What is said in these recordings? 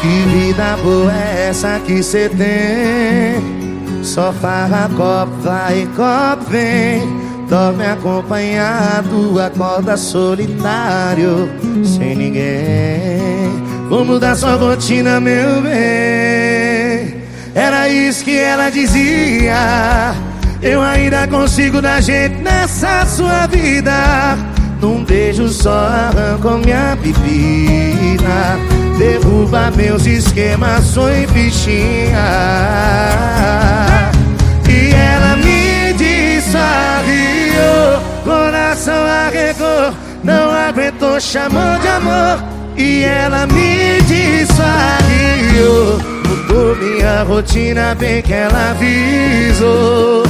Que vida boa é essa que cê tem? Só farra, copo, vai, copo, vem. Dorme acompanhado, acorda solitário Sem ninguém. Vou mudar sua rotina, meu bem. Era isso que ela dizia. Eu ainda consigo dar jeito nessa sua vida Num beijo só arranco minha bebida. Derruba meus esquemas, sou bichinha E ela me disse Coração arregou Não aguentou, chamou de amor. E ela me disse Mudou minha rotina, bem que ela avisou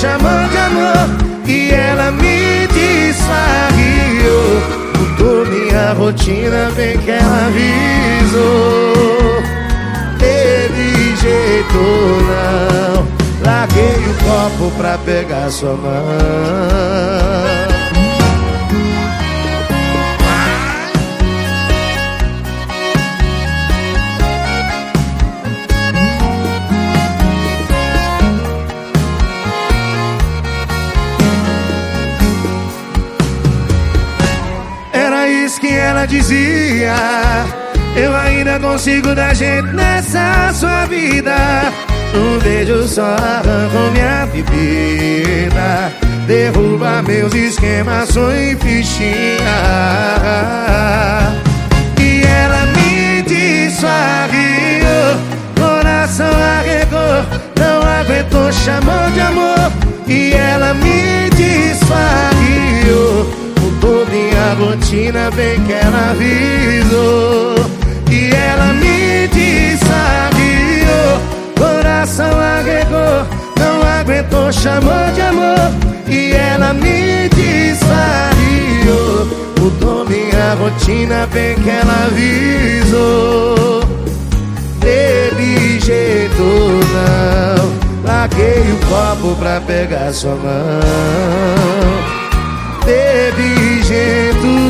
chamou de amor e ela me desfarriou Mudou minha rotina, bem que ela avisou. Teve jeito não? Larguei o copo pra pegar sua mão que ela dizia Eu ainda consigo dar jeito nessa sua vida. Um beijo só arrancou minha bebida Derruba meus esquemas, sou em fichinha rotina bem que ela avisou E ela me desafiou Coração agregou Não aguentou, chamou de amor E ela me desvaziou Mudou minha rotina bem que ela avisou. Teve jeito não Larguei o copo pra pegar sua mão. Teve jeito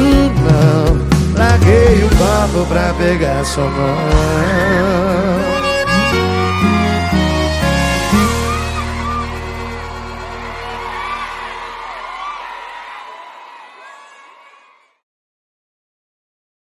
não Larguei o copo pra pegar sua mão